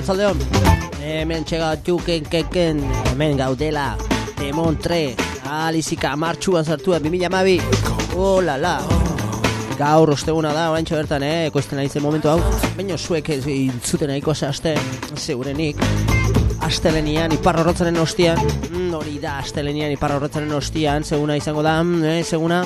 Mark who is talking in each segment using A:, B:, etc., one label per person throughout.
A: arratzaldeon Hemen txega txuken keken Hemen gaudela Demontre Alizika martxuan zartua 2000 mabi Oh la la. Gaur osteguna da, orain bertan, eh? Ekoizten ari zen momentu hau. Baina zuek intzuten nahiko aste Segurenik Astelenian, iparra horretzaren ostian. Mm, Hori da, astelenian, iparra horretzaren ostian Seguna izango da, mm, eh, seguna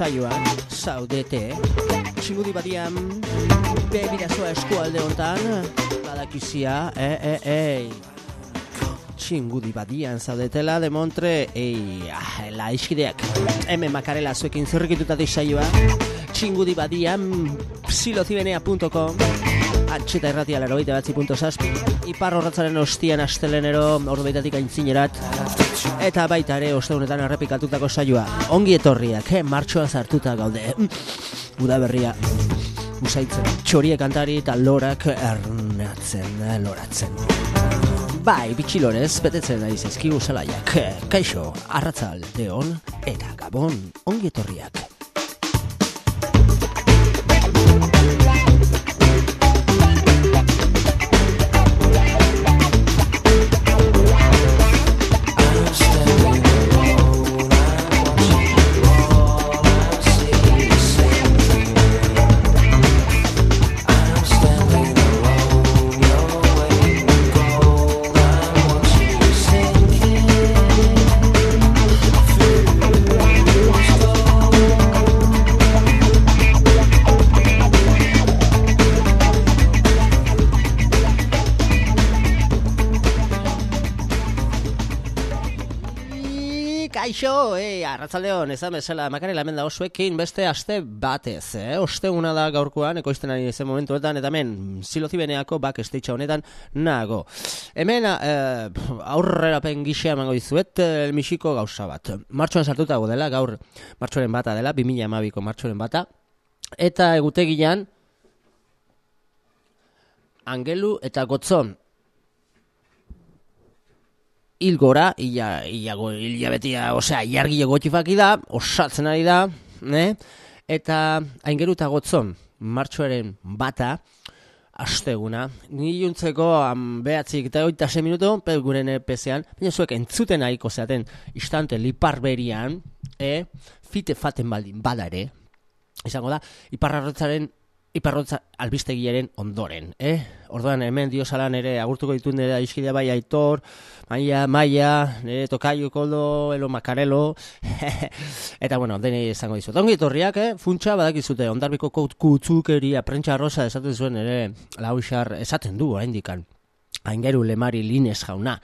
A: saioan zaudete. Txingudi badian bebirazoa eskualde hontan badakizia e, e, e txingudi badian zaudetela demontre ei, ah, la iskideak hemen makarela zuekin zerrekitutatik saioa. Txingudi badian psilozibenea.com Antxeta erratia baita batzi Ipar horretzaren ostian astelenero Ordu baitatik aintzinerat Eta baita ere osteunetan errepikatutako saioa. Ongi etorriak, eh? martxoa zartuta gaude. Uda berria. Usaitzen, txorie kantari eta lorak ernatzen, eh, loratzen. Bai, bitxilorez, betetzen nahi zizkigu zelaiak Kaixo, arratzal, deon, eta gabon, ongi etorriak Kaixo, eh, arratzaldeon, ezan bezala, makarela hemen da osuekin beste aste batez, eh? Osteguna da gaurkoan, ekoizten ari zen momentuetan, eta hemen, silozibeneako bak esteitxa honetan, nago. Hemen, eh, aurrera pen gixea mango dizuet, eh, misiko gauza bat. Martxoan sartuta dela, gaur martxoren bata dela, 2000 amabiko martxoren bata, eta egutegian, Angelu eta Gotzon, hil gora, illa, illa, illa betia, osea, jargi egotxifaki da, osatzen ari da, ne? eta aingeru eta gotzon, martxoaren bata, asteguna, niluntzeko behatzik eta oita se minutu, pel guren pezean, baina zuek entzuten nahiko zeaten, istante liparberian, e, fite faten baldin, bada ere, izango da, iparrarrotzaren Iparrotza albistegiaren ondoren, eh? Orduan hemen diosalan ere agurtuko dituen dira iskidea bai aitor, maia, maia, nire tokaio koldo, elo makarelo, eta bueno, dene izango dizut. Ongi etorriak, eh? Funtsa badakizute, ondarbiko kutzukeria, prentsa rosa esaten zuen ere, lauxar esaten du, dikan. Aingeru lemari lines jauna.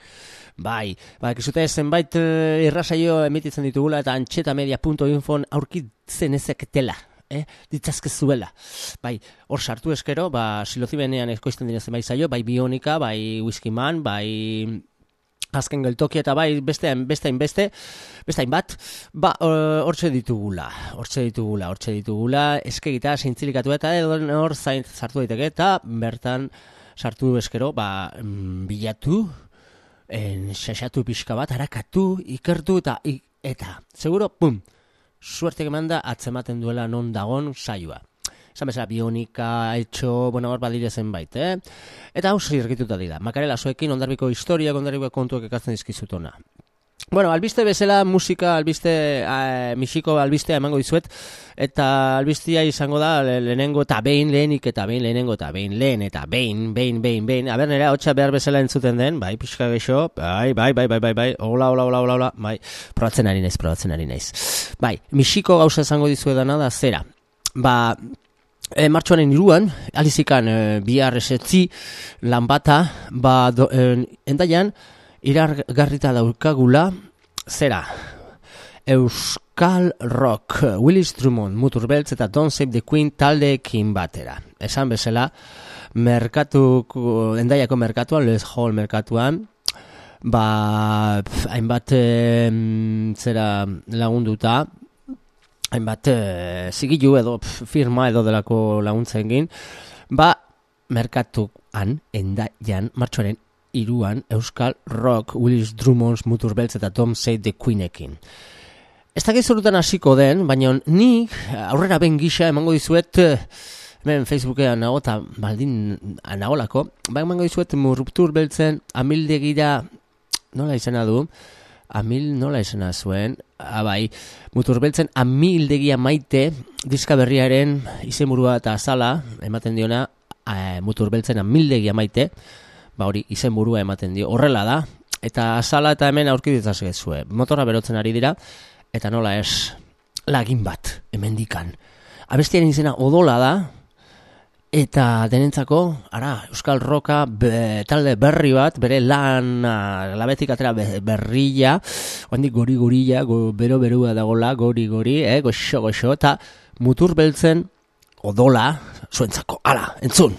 A: Bai, badakizute zenbait eh, irrasaio emititzen ditugula eta antxetamedia.infon aurkitzen ezeketela eh, ditzazke. Bai, hor sartu eskero, ba, silozibenean eskoizten dira zenbait zaio, bai bionika, bai whisky man, bai azken geltoki eta bai beste beste beste beste bat ba hortze ditugula hortze ditugula hortze ditugula eskegita sintzilikatu eta edo hor zain sartu daiteke eta bertan sartu eskero ba mm, bilatu en xaxatu pixka bat harakatu ikertu eta eta seguro pum suerte que manda atzematen duela non dagon saioa esan bezala bionika, etxo, bueno, hor badire zenbait, eh? Eta hau zirgituta dira, makarela zoekin ondarbiko historia, ondarbiko kontuak ekatzen dizkizutona. Bueno, albiste bezala musika, albiste, uh, misiko albistea emango dizuet, eta albistia izango da lehenengo eta behin lehenik eta behin lehenengo eta behin lehen eta behin, behin, behin, behin. Aber nera, hotxa behar bezala entzuten den, bai, pixka geixo, bai, bai, bai, bai, bai, bai, hola, hola, hola, hola, hola, bai, probatzen ari naiz, probatzen ari naiz. Bai, misiko gauza izango dizuedana da zera. Ba, E, martxoaren iruan, alizikan e, bihar esetzi lan bata, ba, do, e, endaian, irargarrita daukagula, zera, Euskal Rock, Willis Drummond, Mutur eta Don't Save the Queen taldeekin batera. Esan bezala, merkatu, endaiako merkatuan, Les Hall merkatuan, ba, hainbat, zera lagunduta, hainbat e, zigilu edo firma edo delako laguntzen egin, ba, merkatuan, endaian, martxoaren iruan, Euskal Rock, Willis Drummond, Mutur Beltz eta Tom Say the Queenekin. Ez da gezorutan hasiko den, baina nik aurrera ben gisa emango dizuet, hemen Facebookean nago eta baldin anagolako, ba emango dizuet Mutur Beltzen amildegira, nola izena du, amil nola esena zuen, abai, ah, muturbeltzen amildegia maite diska berriaren izenburua eta azala ematen diona e, muturbeltzen amildegia maite, ba hori izenburua ematen dio, horrela da, eta azala eta hemen aurkiditzaz zuen, motora berotzen ari dira, eta nola ez, lagin bat, hemendikan. Abestiaren izena odola da, Eta denentzako, ara, Euskal Roka talde berri bat, bere lan labetik atera berrilla, handik gori gorilla, go, bero berua dagola, gori gori, eh, goxo goxo, eta mutur beltzen odola, zuentzako, ala, entzun!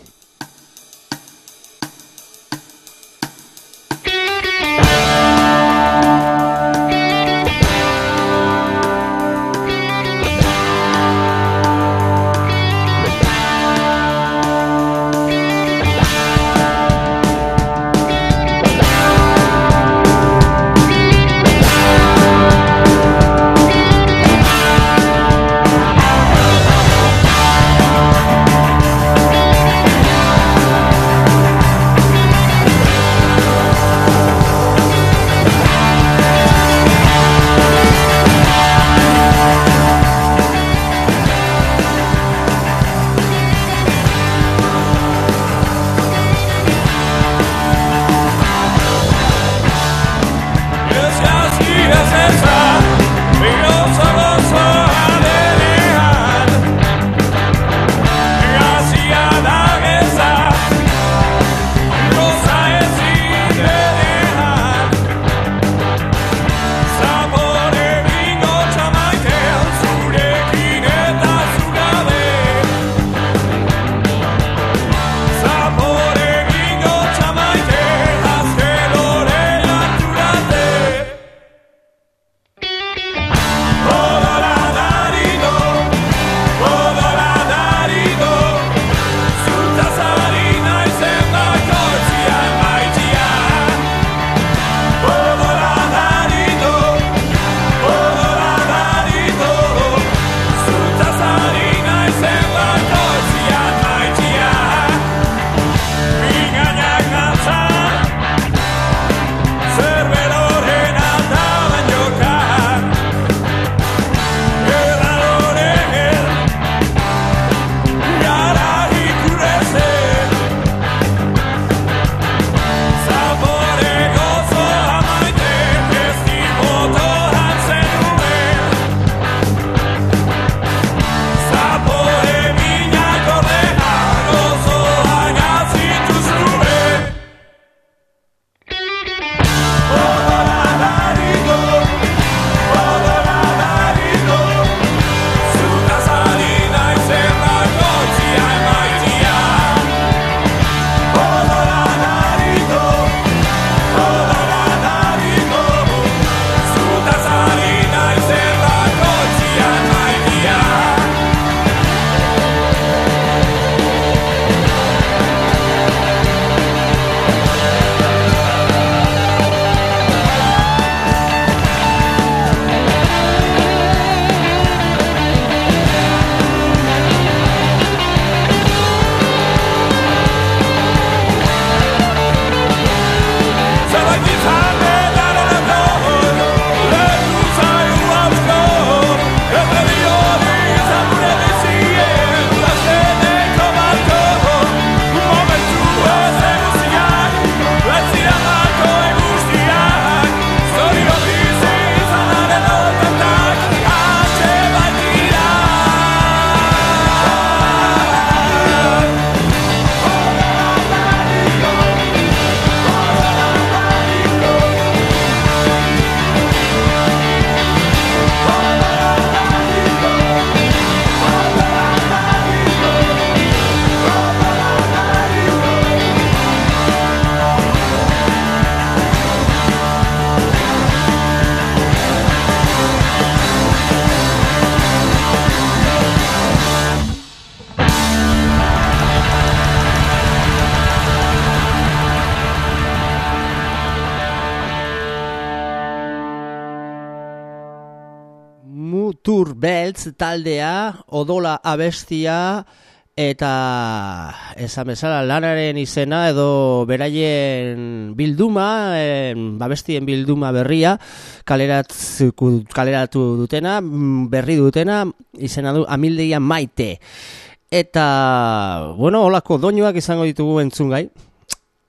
A: Beltz taldea, Odola abestia, eta esan bezala lanaren izena edo beraien bilduma, en, babestien bilduma berria, kaleratu, kaleratu dutena, berri dutena, izena du amildeia maite. Eta, bueno, holako doinuak izango ditugu entzungai,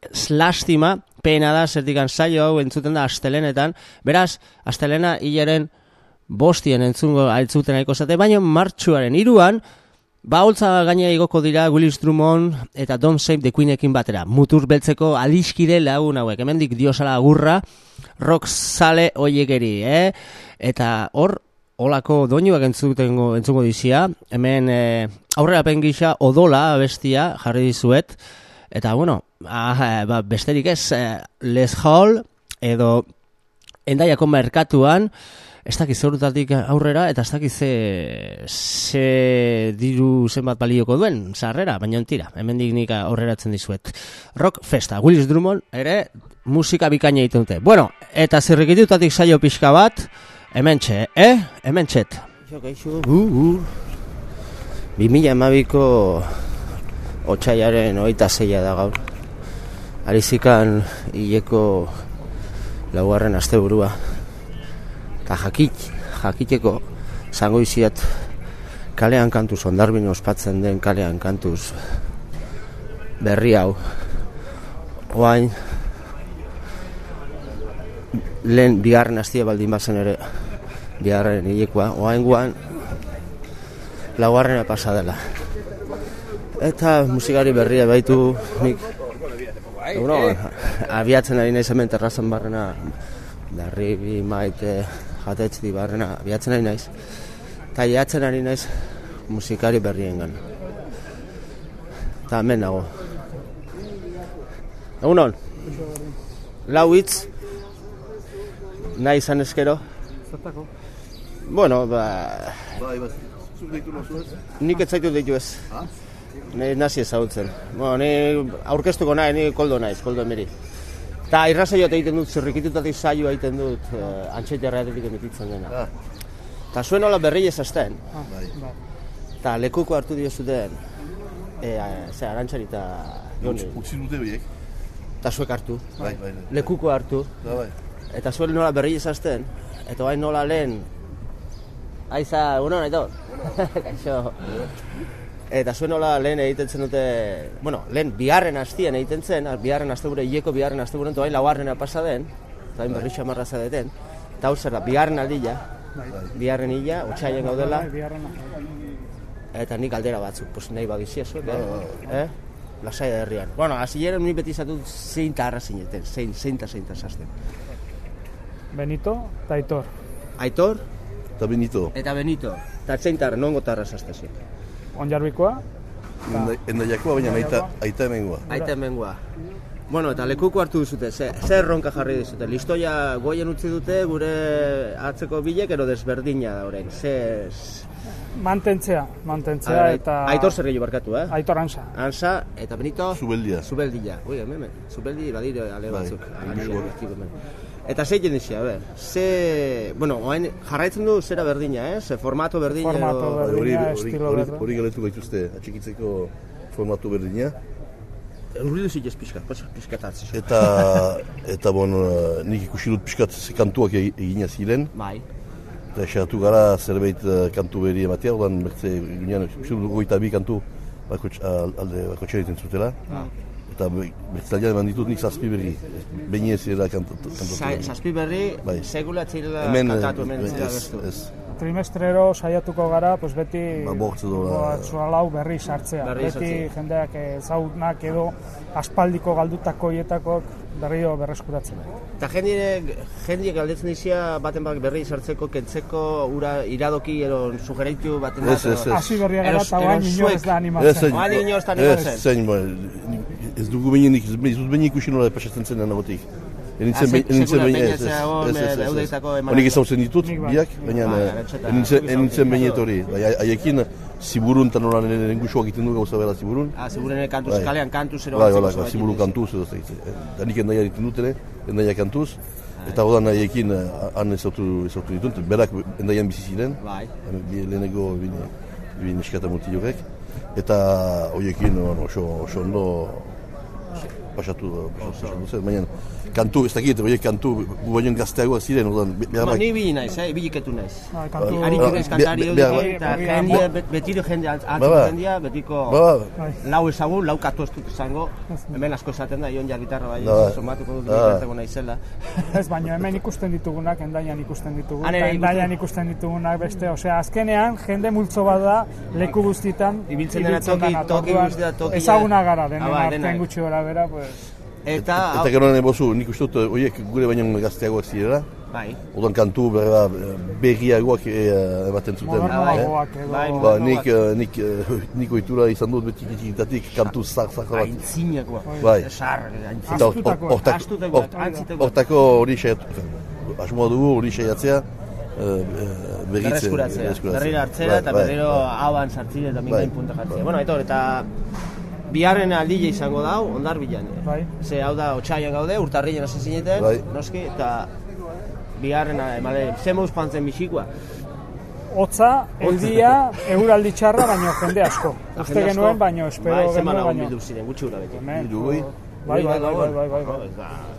A: slastima, pena da, zertikan saio hau entzuten da astelenetan, beraz, astelena hilaren bostien entzungo altzuten aiko zate, baina martxuaren iruan, Ba, holtza gaina igoko dira Willis Drummond eta Don't Save the Queenekin batera. Mutur beltzeko adiskide lagun hauek. Hemendik diosala agurra, rock sale oiekeri, eh? Eta hor, olako doinuak entzungo, entzungo dizia. Hemen eh, aurrera pengisa odola bestia jarri dizuet. Eta, bueno, ah, ba, besterik ez, eh, Les Hall edo endaiako merkatuan, ez dakiz zorutatik aurrera, eta ez dakiz ze, ze diru zenbat balioko duen, sarrera, baina entira, hemen nik aurreratzen dizuet. Rock Festa, Willis Drummond, ere, musika bikaina egiten dute. Bueno, eta zirrikitutatik saio pixka bat, hemen txe, eh? Hemen txet. Uh, uh. Mila emabiko otxaiaren oita zeia da gaur. Arizikan hileko laugarren asteburua eta jakit, jakiteko zango iziat kalean kantuz, ondarbin ospatzen den kalean kantuz berri hau oain lehen bigarren hastia baldin bazen ere bigarren hilekoa, oain guan laugarrena pasa dela. Eta musikari berria baitu nik Bueno, abiatzen ari nahi hemen terrazan barrena Darri bi maite jatetz di barrena biatzen ari naiz. Ta jatzen ari naiz musikari berriengan. Ta hemen nago. Egunon. Lau hitz. Nahi izan eskero.
B: Zertako?
A: Bueno, ba...
B: Bai, bai. Zuk deitu nozu ez?
A: Nik ez zaitu deitu ez.
B: Ha?
A: Ni nazi ezagutzen. Bueno, ni aurkeztuko nahi, ni koldo naiz, koldo emeri. Eta irrasaio egiten dut, zirrikitutatik saio egiten dut, uh, antxeiterreatik emititzen dena.
B: Ah,
A: Eta zuen hola berri ez azten,
B: bai.
A: eta lekuko hartu dio zuten, e, ze, arantxari eta joni.
B: Utsi dute biek.
A: Eta zuek hartu,
B: Bai, bai. bai.
A: lekuko hartu,
B: Da, bai.
A: eta zuen nola berri ez azten, eta bain nola lehen, aiza, uno nahi Kaixo. Eta zuen nola lehen egiten zen dute, bueno, lehen biharren hastien egiten zen, biharren asteburu, hileko biharren asteburen, eta bain laugarrena pasa den, eta bain berri xamarra zadeten, eta hau zer da, biharren aldila, biharren hila, otxaien gaudela, eta nik aldera batzuk, pues nahi badizia zuek, eh? eh? Lasai herrian. Bueno, hasieran ni beti izatu zein ta arra zineten, zein, zein ta zein ta zazten.
C: Benito eta Aitor.
A: Aitor
B: Eta Benito.
A: eta Benito. Eta zein ta nongo ta arra zaztezik.
C: Onjarbikoa,
B: jakoa, baina aita, aita hemengoa.
A: Aita hemengoa. Bueno, eta lekuko hartu duzute, ze, ze erronka jarri dizute. Listoia goien utzi dute gure atzeko bilek ero desberdina da orain. Ze...
C: mantentzea, mantentzea
A: Ara,
C: eta...
A: Aitor zer gehiago barkatu, eh?
C: Aitor Ansa.
A: Ansa eta Benito
B: Zubeldia.
A: Zubeldila. Ui, hemen, hemen. Zubeldi badire ale
B: Bai,
A: batzuk.
B: bai,
A: Eta jendizia, a ber, ze, bueno, oain jarraitzen du zera berdina, eh? Ze formato berdina
C: Formato
A: edo...
C: berdina.
B: Hori,
C: Berdina,
B: hori,
C: estilo
B: hori,
C: berda.
B: hori galetu gaituzte atxikitzeko formatu berdina.
A: Urridu zitez pixka, pixkatatzen.
B: Eta, eta bon, nik ikusi dut pixkat ze kantuak egi- egina ziren.
A: Bai.
B: Eta esatu gara zerbait eh, kantu berri ematea, ordan bertze ginean, uste dut goita bi kantu bakotx, al- alde bakotxera egiten zutela. Eta be- bertzaldean eman ditut nik zazpi berri, behin ez era kantatu.
A: Sa, zazpi berri,
B: Bai.
A: segula txirela
B: Hemen,
A: kantatu, hemen
B: eh, ez, ez.
C: Trimestrero saiatuko gara, pues beti
B: Ba, bortz edo, eh,
C: zualau berri sartzea.
A: Berri
C: beti
A: sartzea.
C: jendeak ezagunak edo aspaldiko galdutako hietakok berriro berreskuratzen.
A: Eta jendiek, jendiek galdetzen dizia baten bak berri sartzeko, kentzeko, ura iradoki edo sugereitu baten
B: Ez, ez, ez.
C: Hasi berria gara eta bain
A: eros
C: inor ez da
B: Ez,
C: animatzen.
B: zein,
A: Oan inoz eta
B: ez,
A: animatzen.
B: zein, ba, ez dugu behinik, ez ez dut behin ikusi nola pasatzen zen anagotik.
A: Ah,
B: Enintzen
A: se-
B: behin, enintzen
A: sekula
B: behin,
A: behin
B: ez,
A: ez
B: ez, ez, ez,
A: eh,
C: bai.
A: Bai,
B: eh. Bai, ziburun eta nola lengusua egiten du gauza bera ziburun.
A: Ah, segurene kantuz,
B: Bai.
A: kalean kantuz ero
B: Bai,
A: batzuk
B: hola,
A: oso
B: ziburu
A: baitin
B: kantuz edo ez dakit. Eta nik endaia egiten dut ere, endaia kantuz. Eta odan nahiekin eh, han ezautu, ezautu ditut, berak endaian bizi ziren,
A: Bai.
B: bi- lehenengo bine, bine eskata mutilorek, eta horiekin bueno, oso, oso ondo pasatu, pasatu, pasatu zen, baina kantu, ez dakit, horiek kantu, gu baino gazteagoak ziren, odan, behar
A: Ba,
B: bai.
A: ni bi naiz, eh, bilikatu naiz.
C: Bai, kantu...
B: Ah,
A: Aritu naiz kantari
B: Be-
A: hori,
B: be-
A: eta bet- betiro jende,
B: Ba,
A: atziko
B: ba.
A: jendia, betiko
B: Ba, ba,
C: Bai.
A: lau ezagun, lau katu ez dut izango, hemen asko esaten da, ion jar gitarra bai, somatuko dut gitarra naizela.
C: Ez, baina hemen ikusten ditugunak, endaian ikusten ditugu.
A: Han ere
C: eta
A: ikusten-
C: endaian ikusten ditugunak beste, osea, azkenean jende multzo bat da leku guztietan
A: Ibiltzen dena toki- toki guztia, tokia-
C: Ezaguna gara, denen
A: Ah, bai,
C: artean gutxi gora bera, pues...
A: Eta,
B: Eta
A: hau,
B: gero nire bozu, nik uste dut horiek gure baino gazteagoak zirela,
A: bai,
B: odan kantu berra berriagoak eh, ematen zuten. eh?
C: Modernoagoak edo...
A: Bai,
B: Ba, nik, eh, nik, eh, nik ohitura izan dut beti txikitatik kantu zar zar bat.
A: aintzinakoa.
B: Bai.
A: Sar,
B: Eta. Hortako hori saiatu, asmoa dugu hori saiatzea, eh, eh, berritze.
A: Berreskuratzea, berriro hartzera eta
B: Bai,
A: berriro
B: bai.
A: hauan sartzile eta
B: Bai.
A: mingain punta jartzea. Bueno, aitor, eta biharren aldile izango da, ondar bilan.
C: Bai.
A: Ze hau da, otxaian gaude, urtarrilen hasi zineten,
B: Bai.
A: noski, eta biharren, emale, ze mouz joan zen bisikoa.
C: Hotza, eudia, euraldi txarra, baino jende asko. Uste genuen, baino espero
A: bai,
C: genuen,
A: zeman lagun
C: baino...
A: bildu ziren, gutxi gura beti.
C: Hemen,
B: Hirurogei?
C: Bai, bai, bai, bai, bai, bai, bai.
A: Ba, Kopuru
C: Bai,
A: nahiko,
C: bai, bai,
A: ah,
C: eure- zegoen eguraldeako, meintzat, jende animatzeko.
A: Dene guardasola azpilan,
C: Bai,
A: tergi
C: bai,
A: azpilan,
C: jarri
B: Eta
C: zuen
B: gu ere,
C: ondoko-
B: gu ere hemen azpian.
A: Da zuek
C: Alboko
A: hemen,
C: tabernakoa
A: balkoi
C: jarri
A: azpilan,
C: zuen, bai.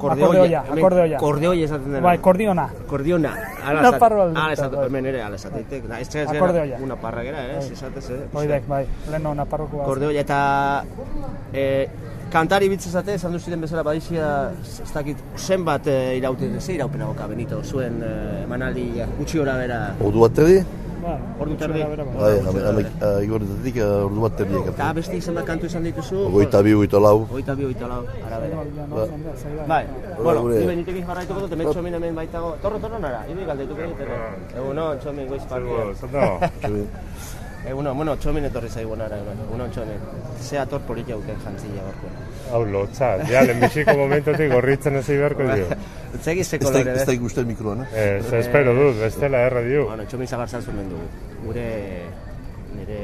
C: Akordeoia, akordeoia.
A: Kordeoia esaten dena.
C: Bai, kordiona.
A: Kordiona. Ala esate-
C: alde,
A: ala
C: bai.
A: hemen ere ala esateitek. Ez ez
C: Akordeoia.
A: una parragera, eh, esatez, eh.
C: Oidek, bai, leheno naparrokoa.
A: Kordeoia eta eh, kantari bitz esate, esan duziren bezala badizia, ez dakit, zenbat eh, irauten, ze iraupena boka, Benito, zuen eh, emanaldi gutxi ora bera.
B: Ordu bat?
C: Ba,
A: Ordu
C: gutxi
A: terdi.
C: gora bera, bai.
B: Bai, ame- ame- eh, igorretatik eh, ordu bat terdiak.
A: Eta beste izan da kantu izan dituzu?
B: Ogoita bi, ogoita lau.
A: Ogoita bi, ogoita lau, arabera.
C: Jendea, zaila.
A: Bai, bueno,
B: gure-
A: ni benitekin jarraituko dut, hemen txomin hemen baitago. Torro, torro nara, ibi galdetuko dut ere. Egunon, txomin goiz partia. Egunon, bueno, txomin etorri zaigu nara, hemen. Egunon, txomin. Ze ator politia uken jantzila gorko.
D: Hau lotza, ja, lehenbiziko momentotik gorritzen hasi beharko dio.
A: Zegi ze
B: Ez da,
A: kolore,
B: ez da
A: eh?
B: ikusten mikroan, eh?
D: Ez, espero dut, bestela erra dio.
A: Bueno, txomin zagartzan zuen dugu. Gure, nire,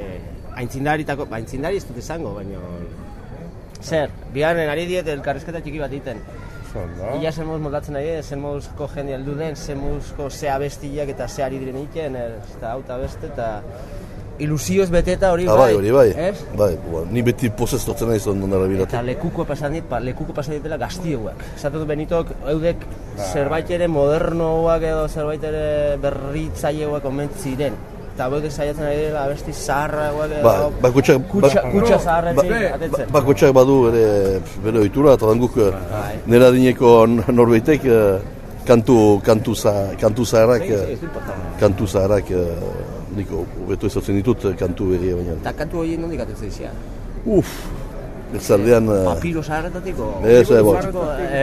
A: aintzindaritako, ba, aintzindari ez dut izango, baina... Zer, biharren ari diet elkarrizketa txiki bat egiten.
D: Zondo.
A: Ia zen moduz moldatzen nahi, zen moduzko jende heldu den, zen moduzko ze abestiak eta ze ari diren iken, eta hau eta beste, eta ilusioz beteta hori
B: Ah, bai, hori bai.
A: Ez?
B: Bai, ba, ni beti pozez tortzen nahi zon dondara
A: Eta lekuko pasan dit, pa, lekuko pasan ditela gaztioak. Esaten dut Benitok, eudek zerbait ere modernoak edo zerbait ere berritzaileak omen ziren. Eta eudek saiatzen ari dela abesti zaharragoak edo...
B: Ba, bakotxak,
A: kutsa,
B: ba-
A: kutsa
B: ba,
A: zaharretik
B: ba,
A: atetzen.
B: bakotxak badu ere bere ohitura eta guk
A: Bai.
B: nera dineko norbaitek eh, kantu, kantu, za, kantu zaharrak, eh, kantu zaharrak eh, nik hobeto ezatzen ditut kantu berria baina.
A: Eta kantu hori nondik atetzen dizia?
B: Uf, erzaldean... eh,
A: Papiro zaharretatik o?
B: Ez, ez, bo.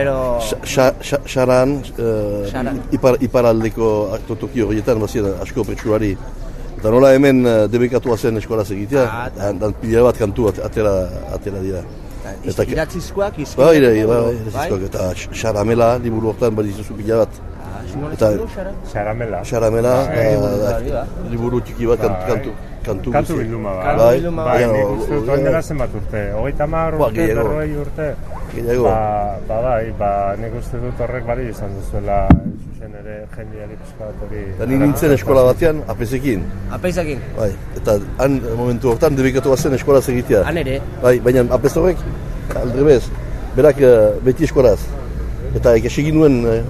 A: Ero...
B: Xa- xa- Xaran, eh, ipar, iparaldeko aktotoki horietan, bazien asko pretsuari. Eta nola hemen eh, debekatua zen eskolaz egitea,
A: Ah,
B: dan, dan pila bat kantu at- atera, atera dira. Eta-
A: Iratzizkoak,
B: Bai,
A: izkinak.
B: bai, bai, bai, eta Xaramela, liburu hortan badizuzu pila bat. Eta-.
D: Xaramela.
B: Xaramela,
D: Bai,
B: eh,
A: liburu
B: txiki bat kantu,
D: Bai.
B: kantu, kantu,
D: bilduma ba.
A: Kantu
B: Bai,
D: Bai,
B: baina,
D: nik uste dut
B: o-
D: oin dela zenbat urte. Hogeita hamar
B: Ba,
D: urte, berrogei urte.
B: Gehiago.
D: Ba, ba, bai, ba, nik uste dut horrek bari izan duzuela zuzen ere jendeari pixka bat hori.
B: Eta ni nintzen eskola batean, apesekin.
A: Apeizakin.
B: Bai, eta han momentu hortan debekatu bazen eskolaz egitea.
A: Han ere.
B: Bai, baina apez horrek, aldrebez, berak eh, beti eskolaz. Eta ikasi nuen eh,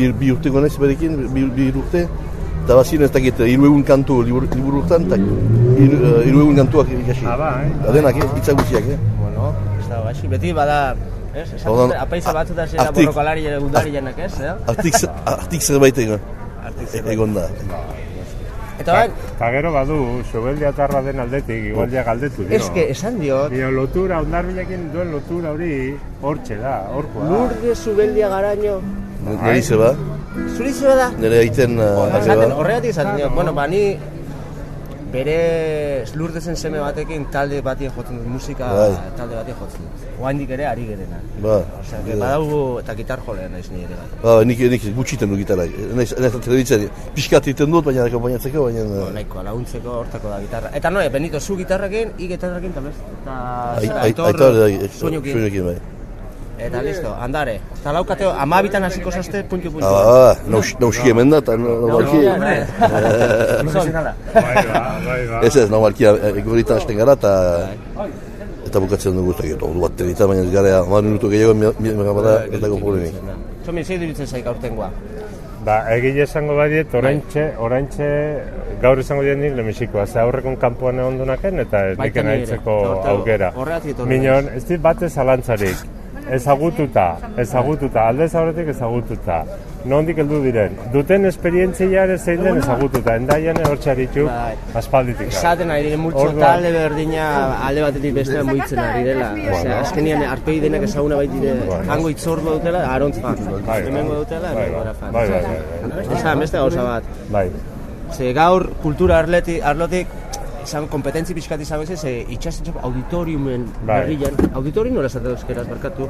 B: bi, bi urte gonez berekin, bi, bi urte, eta bazien ez dakit, hiru egun kantu liburu, liburu urtan, eta hiru eh, hiru egun kantuak ikasi.
D: Ah, bai.
B: Eta denak, eh, hitza guztiak, eh?
A: Bueno, ez da gaixi. Beti bada... Ez, esan
B: Orduan,
A: dute, apaiza batzuta zera borrokalari ere udari jenak, ez, eh?
B: Artik, artik zerbait egon,
A: Artik
B: e-
A: zerbait.
B: egon da.
A: Eta bai,
D: Eta gero badu, sobeldia tarra den aldetik, igual ja galdetu dio.
A: eske, esan diot,
D: Dio, lotura, ondarbilekin duen lotura hori hortxe da, horkoa da.
A: lurde zubeldia garaino,
B: Nire zeba,
A: zuri zeba da?
B: nire aiten uh,
A: Esaten, horregatik esaten bueno, ba, ni bere lurdezen seme batekin talde batien jotzen dut, musika
B: Bai.
A: talde batien jotzen dut. Oaindik ere ari gerena.
B: Ba,
A: Osea, que badaugu eta gitar jolean naiz ni ere bai.
B: ba, nik, nik gutxiten du gitarra. Naiz, naiz telebitzen, pixkat egiten dut, baina akompainatzeko, baina...
A: Bo, nahikoa laguntzeko hortako da gitarra. Eta noe, Benito, zu gitarrakin, i gitarrakin, eta best, eta
B: Ai-
A: zera,
B: ai-
A: aitor,
B: Aitor,
A: Eta listo, andare. Eta laukateo, amabitan hasiko zazte, puntu puntu.
B: Ah, naus- nauski hemen da, eta normalki...
A: Profesionala.
D: Bai, ba, bai, ba.
B: Ez ez, normalki egoritan hasten gara, eta... Eta bukatzen dugu, eta gero, ordu bat telita, baina ez gara, hamar minutu gehiago, mi- mi- mi- ez dago problemik.
A: Zomin, zei duritzen zaik aurtengoa.
D: Ba, egile esango badiet, oraintxe, oraintxe, gaur izango dien nik lemexikoa, ze aurrekon kanpoan egon dunaken, eta ez
A: Baita
D: niken
A: ni ere.
D: aitzeko
A: Eta
D: aukera. Minon, ez dit bate zalantzarik, ezagututa, ezagututa, aldez aurretik ezagututa. Nondik heldu diren, duten esperientzia ere zein den ezagututa, endaian hortxe ditu
A: Bai.
D: aspalditik.
A: Esaten ari diren multzo talde berdina alde batetik bestean mugitzen ari dela. Osea, azkenian arpegi denak ezaguna baitire hango itzordu dutela, arontz fan.
D: Bai,
A: Hemengo dutela,
D: bai,
A: hemengo
D: bai,
A: gara fan.
D: bai, bai, bai, bai.
A: Esan, beste gauza bat.
D: Bai,
A: Ze gaur kultura arleti, arlotik izan kompetentzi pixkat izan, ze itxastetxo auditoriumen
D: Bai.
A: berrian, auditorium nola esate euskeraz, barkatu.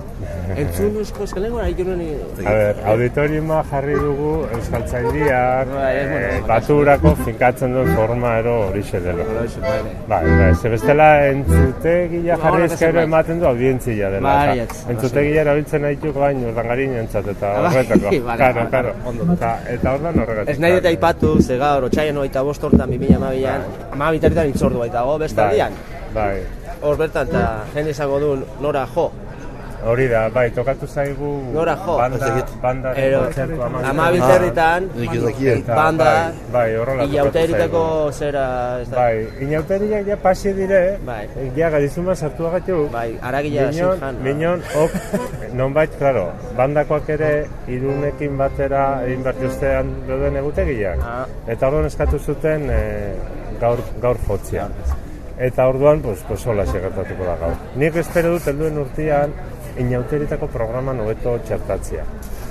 A: Entzun eusko eskelengo nahi joan
D: A ber, auditoriuma jarri dugu Euskaltzaindiak,
A: Bai, ez, bueno,
D: eh, baturako finkatzen duen forma ero horixe dela. Bai, bai, ze bestela entzutegia jarri ezkero
A: bai.
D: ematen du audientzia dela.
A: Bai,
D: entzutegia erabiltzen nahituk bain urdangarin entzat eta
A: bai,
D: horretako. claro.
A: ondo.
D: Eta, eta ordan horregatik.
A: Ez nahi dut aipatu, ze gaur, otxaien hogeita bost hortan, 2012an, amabitaritan itzordu baitago, bestaldian.
D: Bai,
A: Hor bertan, eta jende izango du nora jo.
D: hori da, bai, tokatu zaigu
A: Nora jo.
D: banda, banda
A: Ero, amabiterritan.
D: Eta,
A: banda,
D: bai, bai, horrela tokatu
A: ilauteritako
D: zaigu.
A: zera, ez da,
D: Bai, inauteriak ja pasi dire,
A: Bai.
D: ja garizuma sartu agatu,
A: bai, aragila zinjan.
D: minon, ok, nonbait, klaro, bandakoak ere irunekin batera egin behar juztean dauden egutegiak.
A: Ah.
D: Eta orduan eskatu zuten e, gaur, gaur jotzia. Eta orduan, pues, pues hola gertatuko da gaur. Nik espero dut helduen urtean inauteritako programa hobeto txertatzea.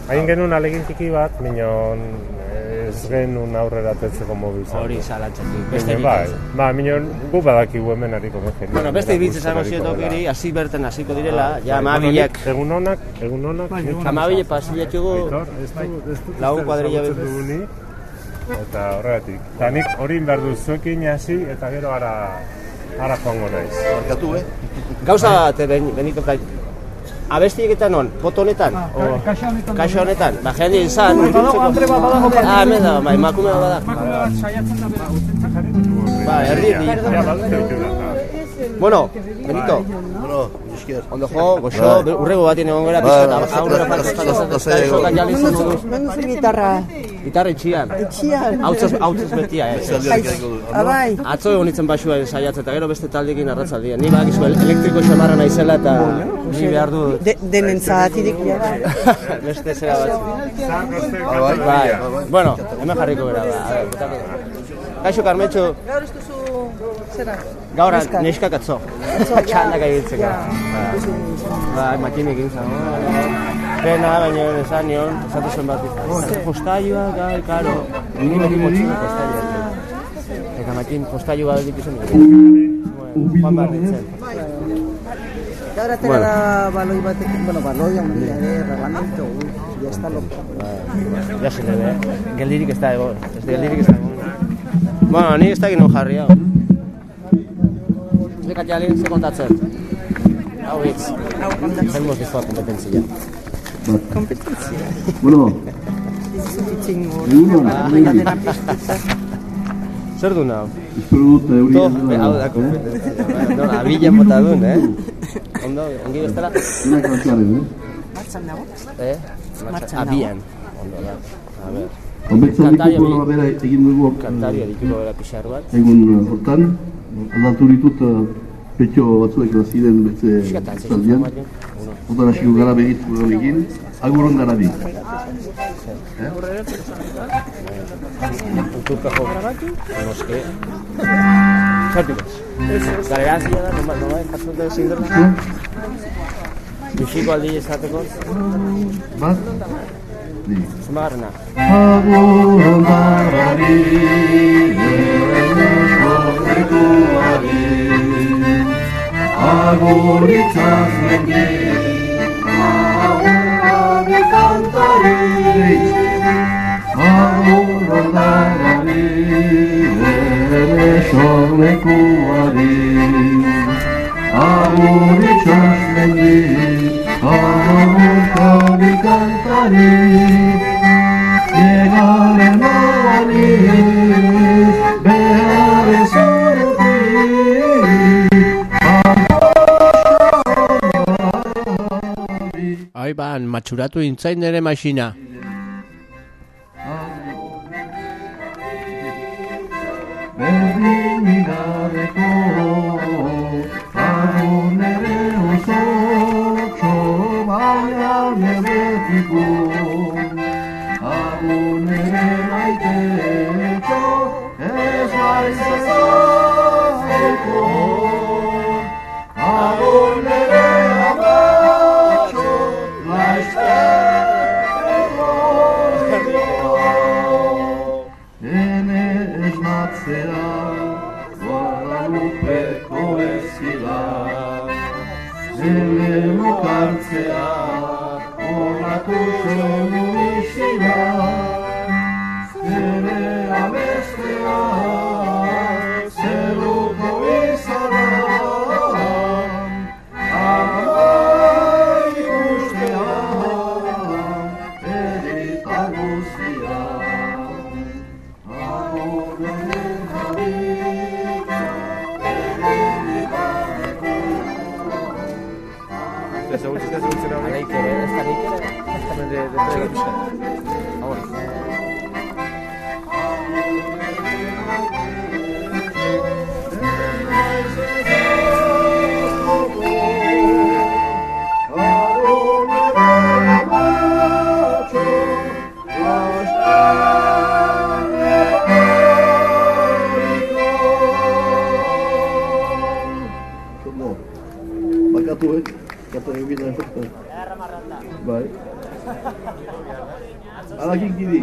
D: Hain genuen alegin txiki bat, minon ez genuen aurrera atetzeko modu izan.
A: Hori zalantzatik, beste
D: Minon, bai, ba, minon, gu badakigu hemen hariko megen.
A: Bueno, beste ibitz izango zietokiri, hasi berten hasiko direla, ja amabilak,
D: Egun honak, egun honak.
A: amabile
D: du, ez du,
A: Lau kuadrilla
D: ezagutzen
A: bez.
D: dugu nik. Eta horregatik. Eta nik hori behar du zuekin hasi eta gero ara, ara joango naiz.
B: Markatu, eh?
A: gauza bat, ben, benito kai. Abestiek eta non, foto honetan? O,
C: kaxa honetan.
A: kaxa honetan, ba jende izan.
C: Badago, Andre bat badago.
A: Ah, hemen da, bai, emakume bat bada.
C: Emakume bat saiatzen da bera.
A: Ba, erdi, erdi. Bueno, Benito,
B: Bueno, esker.
A: ondo jo, goxo,
B: Bai.
A: urrego bat ino gongera,
B: Bai,
A: pizkat,
B: bai,
A: aurrera
B: bai,
A: falta
B: bai,
A: falta
B: bai, bai,
E: gitarra.
A: Itxian,
E: Etxian.
A: hautzez, hautzez betia, eh.
E: Abai.
A: Atzo egon nintzen basua saiatzen, eta gero beste taldekin arratzaldian. Ni bakizu elektriko xamarra naizela eta ni behar du
E: De, denentzat irekia da.
A: beste zera bat.
B: Bai,
A: Bai, bueno, hemen jarriko gara. Ba. Kaixo, Karmetxo,
E: Gaur ez duzu, zera?
A: gaur neskak atzo. Txandak egitzeko. Bai, makinik egin zen. Pena, baina esan nion, esatu zen bat. Postailua, gai, karo. Ni beti motxina postailua. Eta makin postailua bat ditu zen. Juan behar ditzen.
E: Gaur atera da baloi batekin, bueno, baloi handia ere, reglamento, ui, ya está loco.
A: Ja se le ve. Geldirik ez da egon. Ez da geldirik ez da egon. Bueno, ni ez da egin jarri hau. Zeka jalin, ze kontatzen. Hau hitz.
E: Hau kontatzen.
A: Zengo dizua kompetentzia.
E: Kompetentzia.
B: Bueno,
E: Zitzin
B: Egun on,
E: gure. Gatera piztutza.
A: Zer du nau?
B: espero dut euria
A: To, hau da kompetentzia. No, abilen bota duen, eh? Ondo, ongi bestela?
B: Denak kantuaren, eh?
E: Martxan dago.
A: Eh?
E: Martxan dago.
A: Abian. Ondo da. A ber,
B: Konbetza dituko bera egin dugu
A: kantaria dituko bera pixar bat.
B: egun hortan. Aldatu ditut petxo batzuek ziren beste zaldian.
A: Bat, uno.
B: Hortan hasiko gara begit horrekin. Aguron gara bi.
A: Kulturka jo. Noske. Zertikos. Galerazia da, normal, normal, jatzen da zindela. Bixiko aldi izateko,
B: Bat? Bi.
A: zumagarrena.
B: Aguron gara bi.
F: Aguritzaz mendi, agurari kantari, agur ordarari, ere sorlekuari. Aguritzaz mendi, agurari kantari, Llegaren
A: Ai ban, matxuratu intzain nere maixina.
F: Baik. अलखिङ दिदी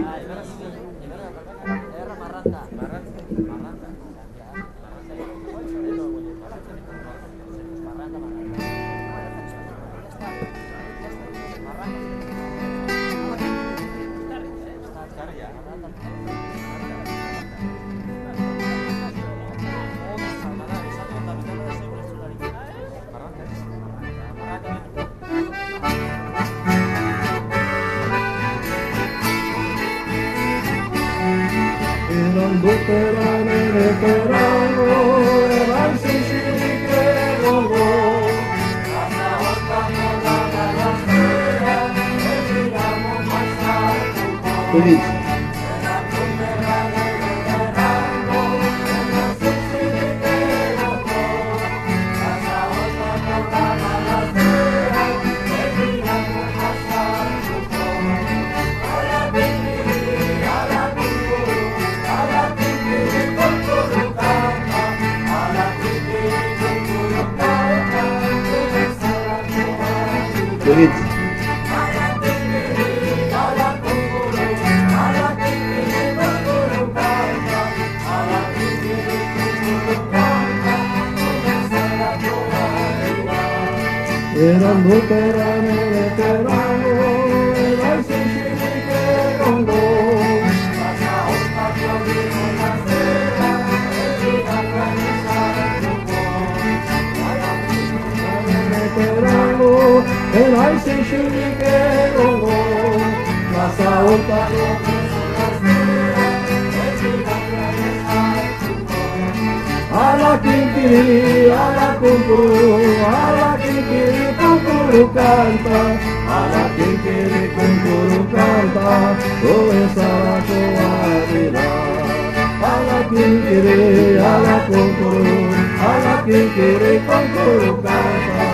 F: kikiri, kunkuru kanta.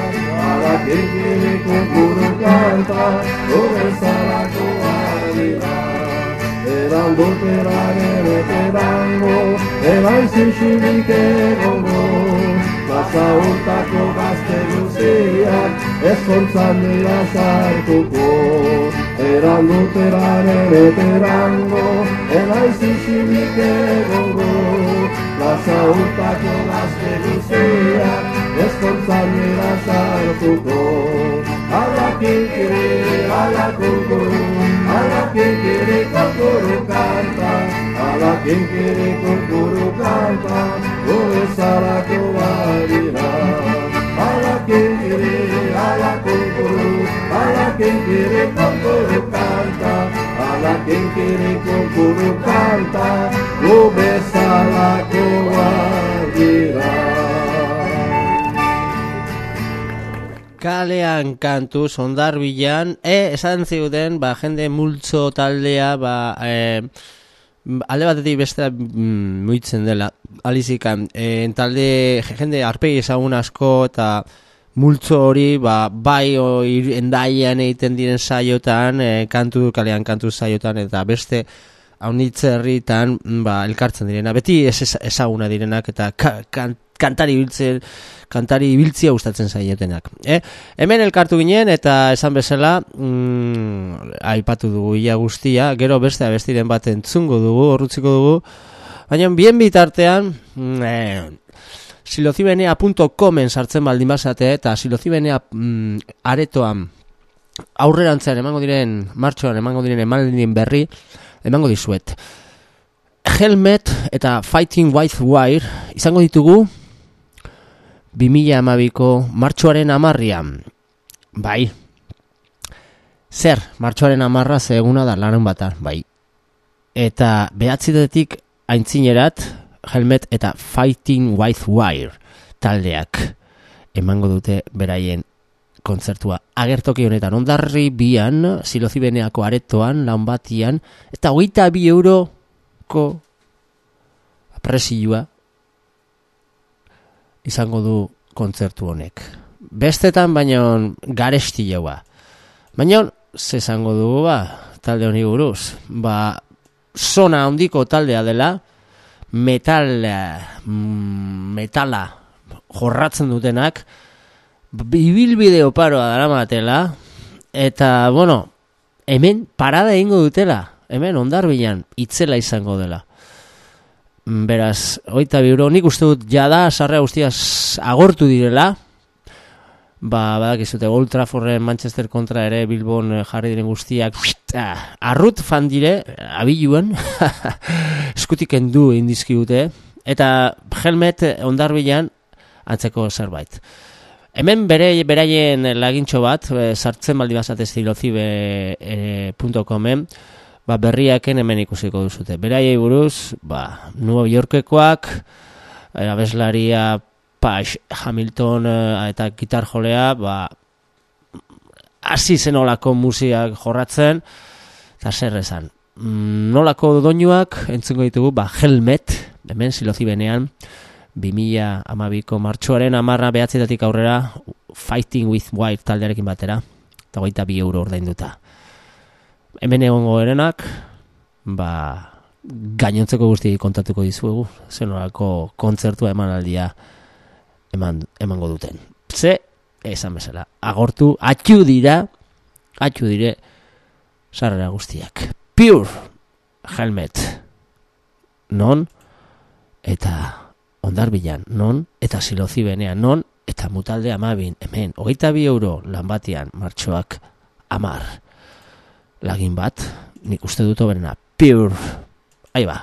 F: Ala kikiri, kunkuru kanta, goe sarako adira. Erango perane veterango, ebai zixurik egongo. Plaza urtako gazte guziak, eskontzan dira sartuko. Erango perane veterango, ebai zixurik egongo. Plaza urtako gazte guziak, ezkontzan nira sartuko. Ala kinkiri, ala kunkuru, ala kinkiri kunkuru kanta, ala kinkiri kunkuru kanta, goe zarako badira. Ala kinkiri, ala kunkuru, ala kinkiri kunkuru kanta, ala kinkiri kunkuru kanta, gobe zarako badira.
A: Kalean kantu, sondar bilan, e, esan ziuden, ba, jende multzo taldea, ba, e, alde batetik beste mm, muitzen dela, alizikan, e, talde, jende arpegi ezagun asko, eta multzo hori, ba, bai o, ir, endaian egiten diren saiotan, e, kantu, kalean kantu saiotan, eta beste, haunitze herritan, ba, elkartzen direna, beti ez ez- ezaguna direnak, eta ka, kan, kantari biltzen, kantari ibiltzia gustatzen zaietenak. Eh? Hemen elkartu ginen eta esan bezala, mm, aipatu dugu ia guztia, gero beste abestiren bat entzungo dugu, horrutziko dugu, baina bien bitartean, mm, eh, sartzen baldin bazate eta silozibenea mm, aretoan aurrerantzean emango diren martxoan emango diren emanaldien berri emango dizuet. Helmet eta Fighting White Wire izango ditugu 2012ko martxoaren amarrian. Bai. Zer, martxoaren amarra ze eguna da larun bata, bai. Eta behatzitetik aintzinerat Helmet eta Fighting White Wire taldeak emango dute beraien kontzertua agertoki honetan ondarri bian, silozibeneako aretoan, lan batian, eta hogeita bi euroko presioa izango du kontzertu honek. Bestetan baino garesti jaua. Baina, ze esango dugu ba, talde honi buruz. Ba, zona handiko taldea dela, metal, mm, metala jorratzen dutenak, ibilbide oparoa daramatela, eta, bueno, hemen parada egingo dutela, hemen ondarbilan itzela izango dela. Beraz, oita euro, nik uste dut jada sarrea guztiaz agortu direla, ba, badakizute Old Trafforden Manchester kontra ere Bilbon eh, jarri diren guztiak ah, arrut fan dire, abiluan eskutik endu indizkigute eta helmet ondarbilan antzeko zerbait. Hemen bere beraien lagintxo bat, eh, sartzen baldi bazate silozibe.comen, ba, berriaken hemen ikusiko duzute. Beraiei buruz, ba, New Yorkekoak, eh, abeslaria Pash Hamilton eh, eta gitar jolea, ba, hasi zen olako musiak jorratzen, eta zer esan. Mm, nolako doinuak entzungo ditugu, ba, helmet, hemen silozibenean, 2000 amabiko martxoaren amarra behatzetatik aurrera Fighting with Wild taldearekin batera eta goita bi euro ordainduta hemen egongo erenak ba gainontzeko guzti kontatuko dizuegu zenolako kontzertua emanaldia eman, emango duten ze esan bezala agortu atxu dira atxu dire sarrera guztiak pure helmet non eta ondarbilan, non, eta silozibenean, non, eta mutalde amabin, hemen, hogeita bi euro lan batean martxoak amar. Lagin bat, nik uste dut oberena, pure, ahi ba.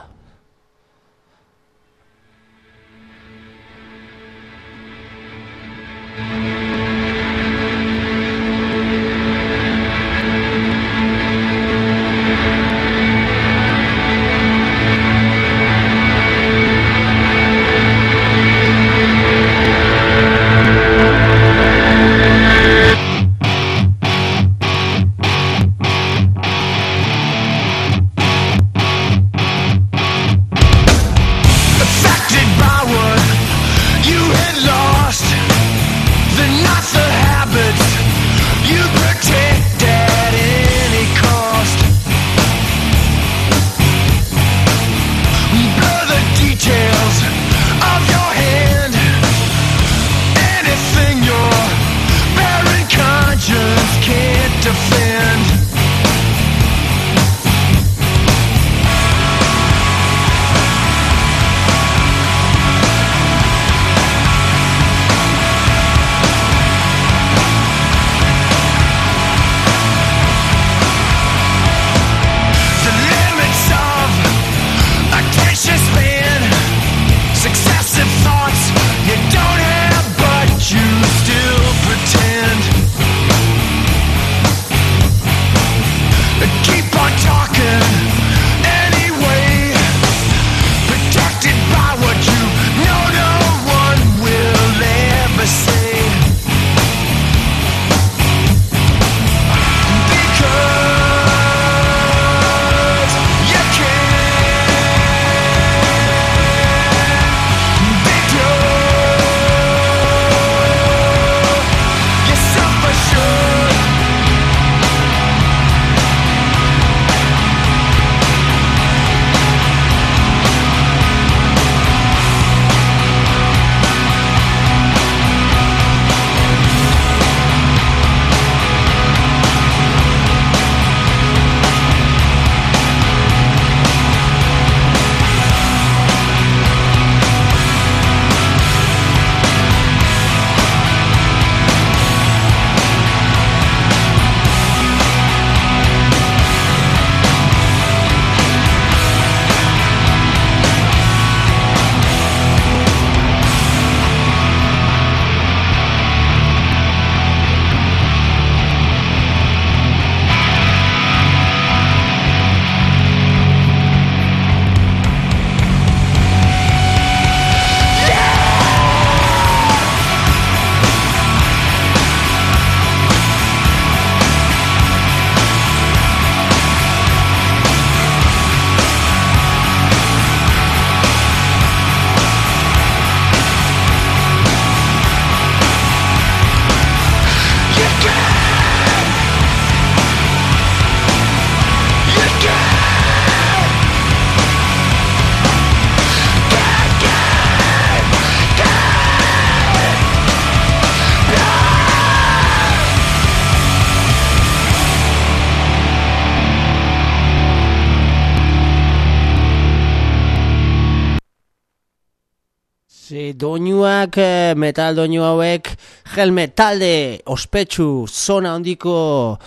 A: Doinuak, eh, metal doinu hauek, helmet talde, ospetsu, zona hondiko,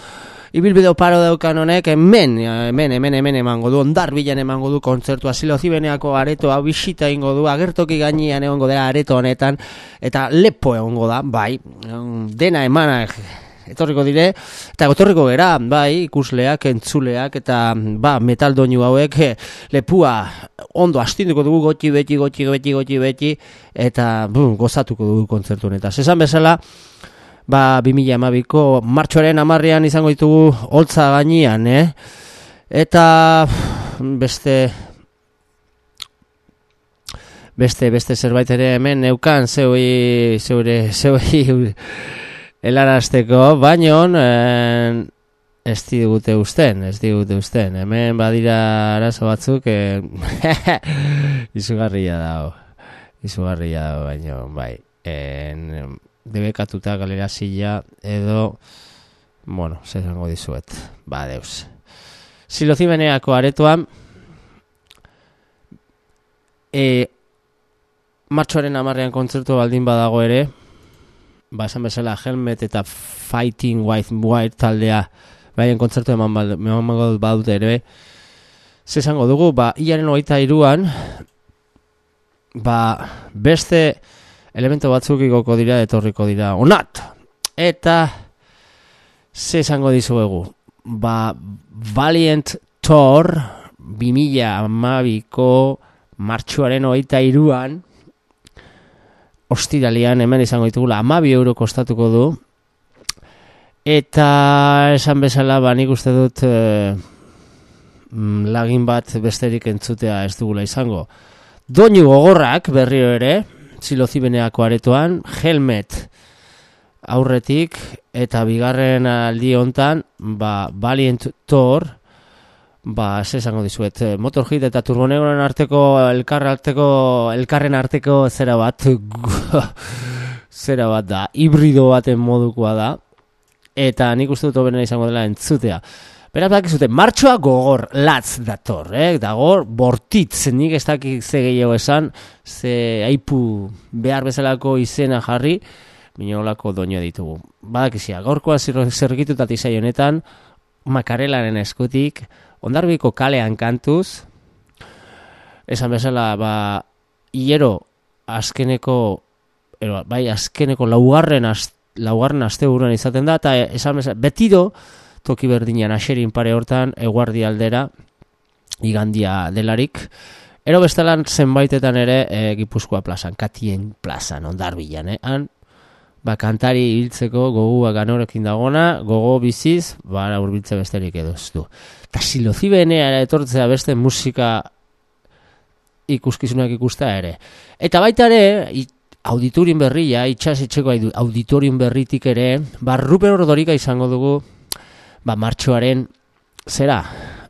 A: ibilbide paro daukan honek, hemen, hemen, hemen, hemen emango du, ondar bilan emango du kontzertu asilo zibeneako aretoa bisita ingo du, agertoki gainean egongo dela areto honetan, eta lepo egongo da, bai, dena emanak, etorriko dire, eta etorriko gera, bai, ikusleak, entzuleak, eta ba, metal doinu hauek lepua ondo astinduko dugu gotxi beti, gotxi beti, gotxi beti, eta bum, gozatuko dugu kontzertu honetan. Esan bezala, ba, 2000 amabiko martxoaren amarrean izango ditugu holtza gainean, eh? Eta beste beste beste zerbait ere hemen neukan zeui zeure zeui helarazteko, baino eh, ez digute usten, ez digute usten. Hemen badira arazo batzuk, eh, izugarria dago, izugarria dago, baino, bai, en, debekatuta galera zila edo, bueno, zer zango dizuet, ba, deus. Silozimeneako aretoan, e, martxoaren amarrean kontzertu baldin badago ere, ba, esan bezala Helmet eta Fighting White White taldea baien kontzertu eman badut badut ere. Zezango dugu, ba, iaren hogeita iruan ba, beste elemento batzuk igoko dira etorriko dira onat. Eta zezango dizuegu? Ba, Valiant Thor 2000 amabiko martxuaren hogeita iruan ostiralian hemen izango ditugula amabi euro kostatuko du. Eta esan bezala ba nik uste dut e, lagin bat besterik entzutea ez dugula izango. Doinu gogorrak berrio ere zilozibeneako aretoan helmet aurretik eta bigarren aldi hontan ba Valiant Thor ba, ze esango dizuet, eh, motorhit eta turbonegoren arteko, elkarren arteko, elkarren arteko zera bat, zera bat da, hibrido baten modukoa da, eta nik uste dut obena izango dela entzutea. Beraz, bak izute, martxoa gogor, latz dator, eh? dagor, bortitz, nik ez dakik ze gehiago esan, ze aipu behar bezalako izena jarri, minolako doinua ditugu. Badakizia, gaurkoa zergitutati honetan, makarelaren eskutik, ondarbiko kalean kantuz, esan bezala, ba, hiero azkeneko, ero, bai, azkeneko laugarren, az, laugarren aste buruan izaten da, eta esan bezala, betido, toki berdinean aserin pare hortan, eguardi aldera, igandia delarik, ero bestelan zenbaitetan ere, e, Gipuzkoa plazan, katien plazan, ondarbilan, eh? Han, ba, kantari hiltzeko gogua ganorekin dagona, gogo biziz, ba, urbiltze besterik edo ez du. Eta silozibenea etortzea beste musika ikuskizunak ikusta ere. Eta baita ere, auditorien berria, itxasitzeko auditorien berritik ere, ba, Ruper Ordorika izango dugu, ba, martxoaren, zera,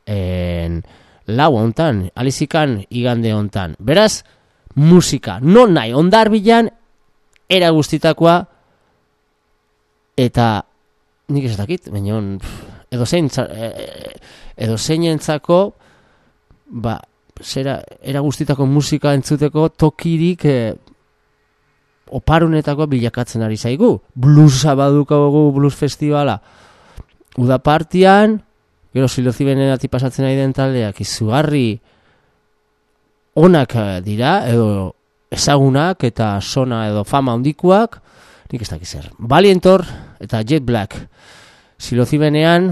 A: en, lau hontan, alizikan igande hontan. Beraz, musika, non nahi, ondar bilan, era guztitakoa, eta nik ez dakit, baina edo zein e, e, edo zeinentzako ba zera era guztitako musika entzuteko tokirik e, oparunetako bilakatzen ari zaigu. Bluesa badukagu blues festivala. Uda partian gero silozibenen ati pasatzen ari den taldeak izugarri onak dira edo ezagunak eta sona edo fama handikuak nik ez dakiz zer. Valientor eta Jet Black silozibenean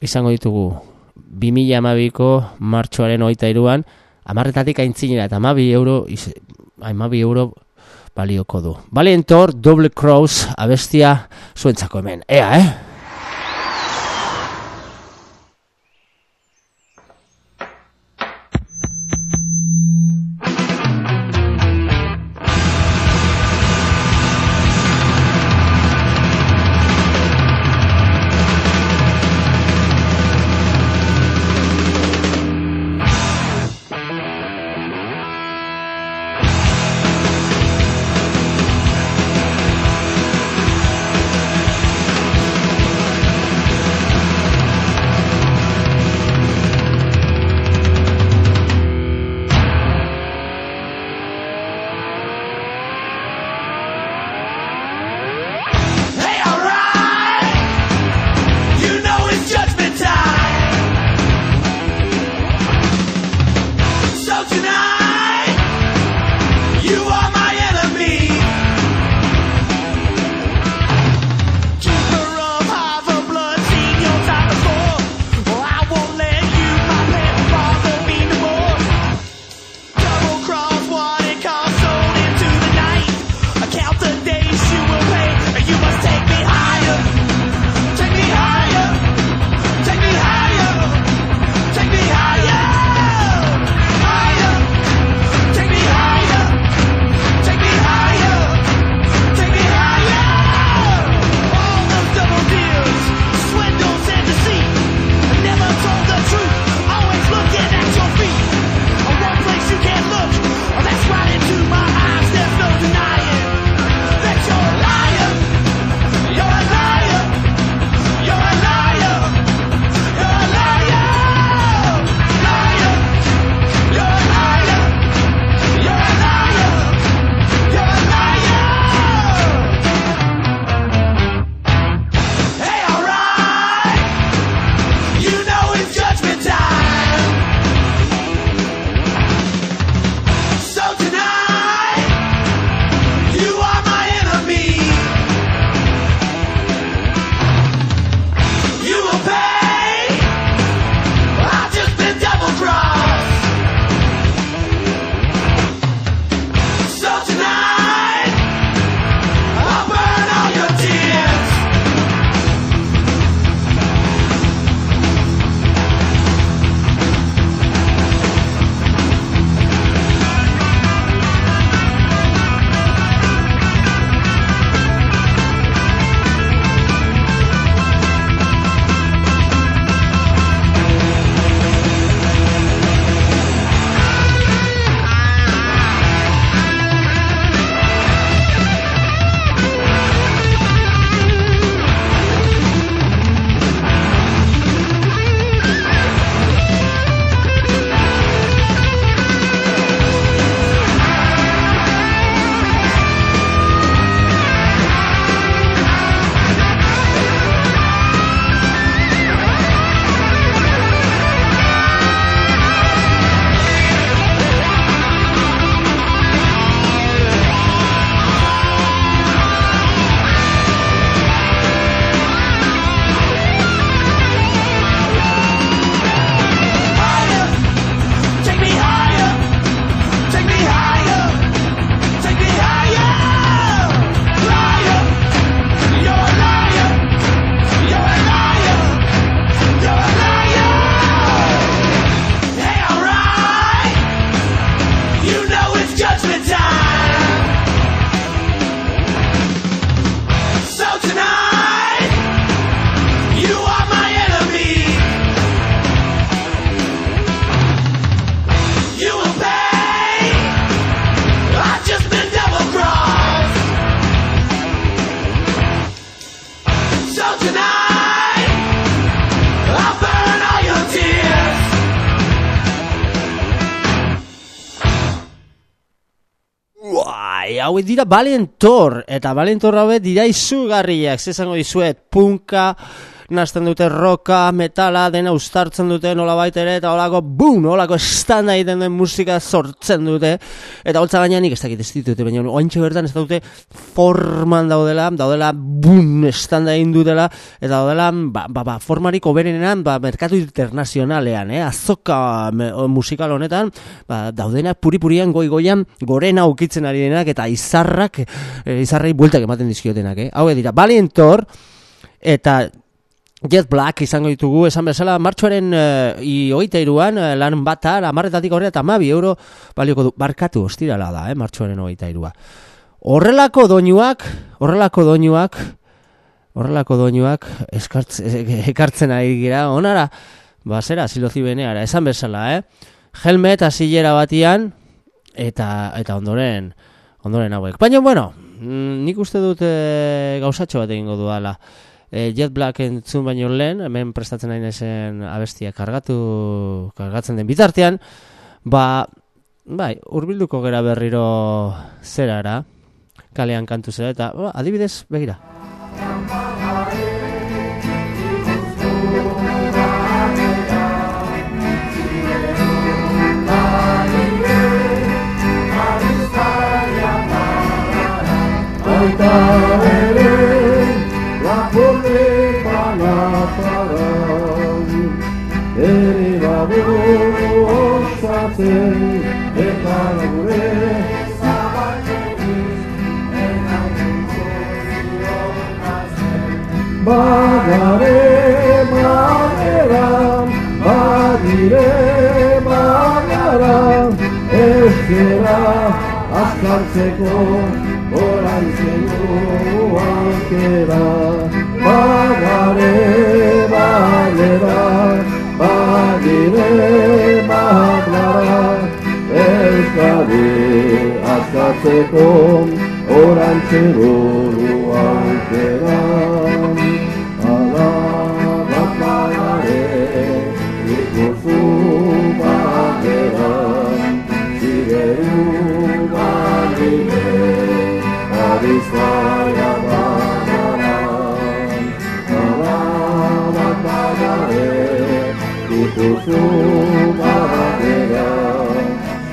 A: izango ditugu 2000 amabiko martxoaren oita iruan, amarretatik aintzinera eta amabi euro, amabi euro balioko du. Valientor, Double Cross, abestia zuentzako hemen. Ea, eh? Hauek dira Valentor, eta Valentor hauek dira izugarriak, zezango dizuet, punka, nazten dute roka, metala, dena ustartzen dute nola ere, eta holako, bum, holako estanda egiten duen musika sortzen dute, eta holtza gaina nik ez dakit ez ditute, baina ointxe bertan ez dute forman daudela, daudela, bum, estanda egin dutela, eta daudela, ba, ba, ba formarik oberenean, ba, merkatu internazionalean, eh, azoka musikal honetan, ba, daudena puri-purian goi-goian, gorena ukitzen ari denak, eta izarrak, e, izarrei bueltak ematen dizkiotenak, eh, hau dira, Valentor, eta Jet Black izango ditugu, esan bezala, martxoaren uh, i oita iruan, uh, lan bata, amarretatik horre eta mabi euro balioko du, barkatu, ostirala da, eh, martxoaren oita irua. Horrelako doinuak, horrelako doinuak, horrelako doinuak, ekartzen ari gira, onara, ba, zera, silozi beneara, esan bezala, eh? Helmet azilera batian, eta, eta ondoren, ondoren hauek. Baina, bueno, mm, nik uste dut e, gauzatxo bat egingo duala e, Jet Black entzun baino lehen, hemen prestatzen nahi nezen abestia kargatu, kargatzen den bitartean, ba, bai, urbilduko gera berriro zerara, kalean kantu zera, eta ba, adibidez, begira.
F: osatzen eta gure Bagare bagera, bagire bagara, ezkera azkartzeko oran zenu aukera. Bagare bagera, azkartzeko oran zenu aukera. Ala bat bagare, ikusu bagera, zigeru bagire, abizkaia bagara. Ala bat bagare, ikusu bagera,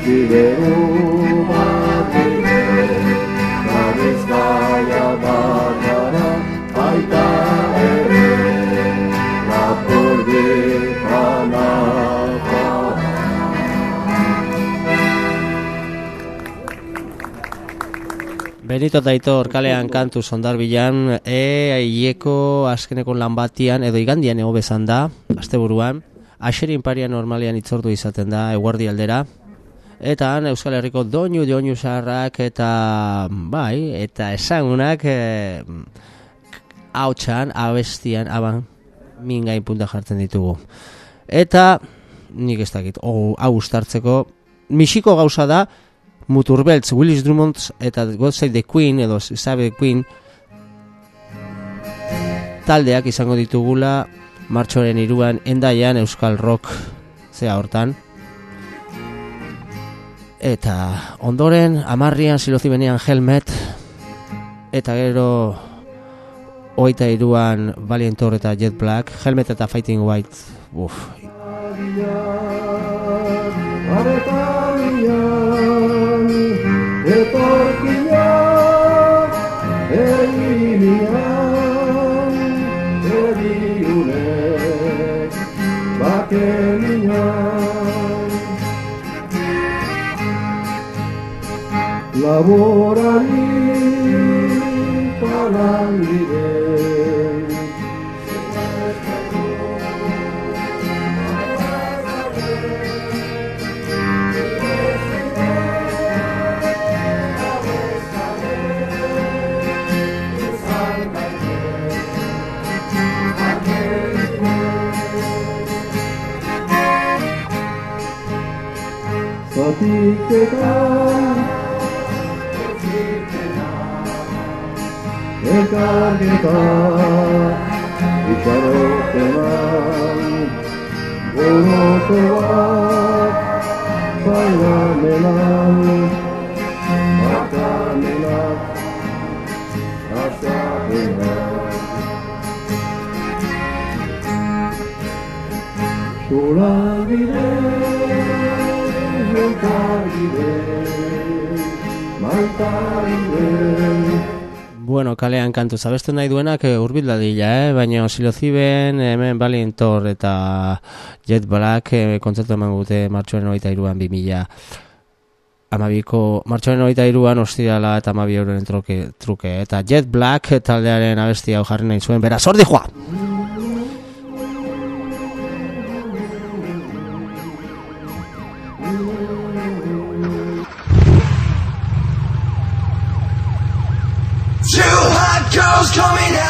F: zigeru
A: Benito Daitor kalean kantu sondarbilan, e aieko azkeneko lan batian, edo igandian ego bezan da, asteburuan, Aixerin paria normalian itzordu izaten da, eguardi aldera, eta han Euskal Herriko doinu doinu zaharrak eta bai, eta esangunak e, hautsan, abestian, aban, mingain punta jartzen ditugu. Eta, nik ez dakit, hau hau ustartzeko, misiko gauza da, Muturbeltz, Willis Drummond eta God Save the Queen edo Save the Queen taldeak izango ditugula martxoren iruan endaian Euskal Rock zea hortan eta ondoren amarrian silozi benean helmet eta gero oita iruan Valiantor eta Jet Black helmet eta Fighting White uf,
F: Arretanian, etorkinak, eginian, egiunek, bakenian. Laborari palangire, hotiteko ketetada nekargeta itaro ketan olotewa bolwa dela batana dela hasia binan
A: Bueno, kalean kantu zabestu nahi duenak eh, urbil dadila, eh? baina Siloziben, hemen Balintor eta Jet Black eh, kontzertu eman gute martxoen horita iruan 2000 amabiko, martxoen horita iruan ostirala eta amabi euroen truke, truke, eta Jet Black taldearen abesti hau jarri nahi zuen, beraz, ordi joa!
G: tomorrow's coming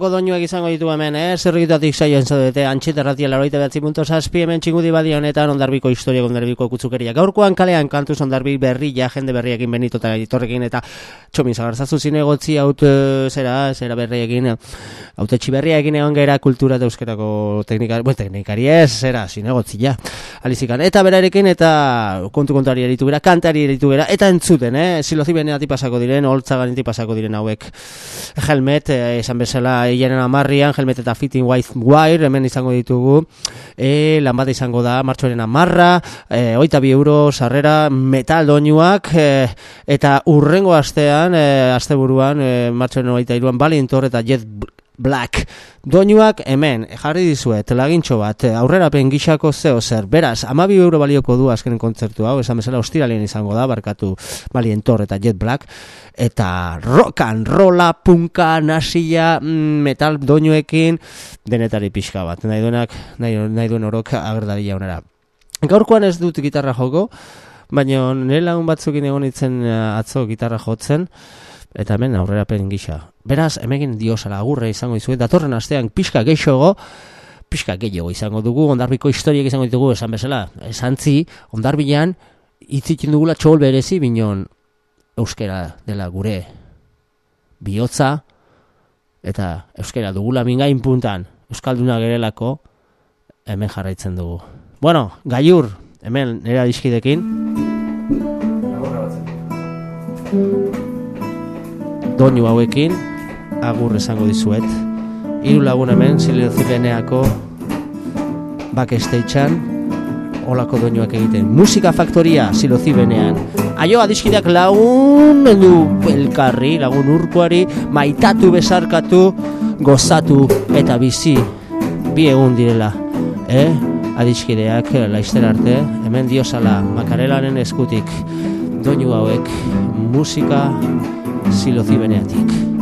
A: Horrelako doinuak izango ditu hemen, eh? Zerrikitatik saioen zaudete, antxeterratia laroita behatzi punto zazpi hemen txingudi badia honetan ondarbiko historia ondarbiko kutzukeria. Gaurkoan kalean kantuz ondarbi berri ja jende berriekin benito eta itorrekin eta txomin zagartzazu zinegotzi haut zera, zera berriekin, haute berriekin egon gera kultura eta euskerako teknikari, bueno, teknikari ez, zera, zinegotzi ja, alizikan. Eta berarekin eta kontu kontari eritu gera, kantari eritu gera, eta entzuten, eh? Silozi pasako diren, holtzaganiti pasako diren hauek. Helmet, eh, esan bezala, hilaren amarrian, Helmet eta Fitting White Wire, hemen izango ditugu, e, lan bat izango da, martxoaren amarra, e, oita bi euro sarrera, metal doinuak, e, eta urrengo astean, e, asteburuan, e, martxoaren oita iruan, Valiantor eta Jet Black. Doinuak hemen, jarri dizuet, lagintxo bat, aurrerapen gixako zeo zer. Beraz, amabi euro balioko du azkenen kontzertu hau, esan bezala ostiralien izango da, barkatu Valientor eta Jet Black. Eta rock and rolla, punka, nasia, mm, metal doinuekin, denetari pixka bat. Nahi duenak, nahi, nahi duen orok agerdari jaunera. Gaurkoan ez dut gitarra joko, baina nire lagun batzukin egon itzen atzo gitarra jotzen, eta hemen aurrerapen gisa. Beraz, hemen diosala agurre izango dizuet, datorren astean pixka geixogo, pixka gehiago izango dugu, ondarbiko historiak izango ditugu, esan bezala, esantzi, ondarbilan, itzikin dugula txol berezi, binon euskera dela gure bihotza, eta euskera dugula mingain puntan, euskalduna gerelako, hemen jarraitzen dugu. Bueno, gaiur, hemen nera diskidekin, doinu hauekin agur esango dizuet. Hiru lagun hemen Siliozibeneako backstagean olako doinuak egiten. Musika faktoria Silozibenean. Aio adiskideak lagun du elkarri, lagun urkoari, maitatu besarkatu, gozatu eta bizi bi egun direla. Eh? Adiskideak laizter arte, hemen diosala makarelaren eskutik doinu hauek musika Silo Cybernetic.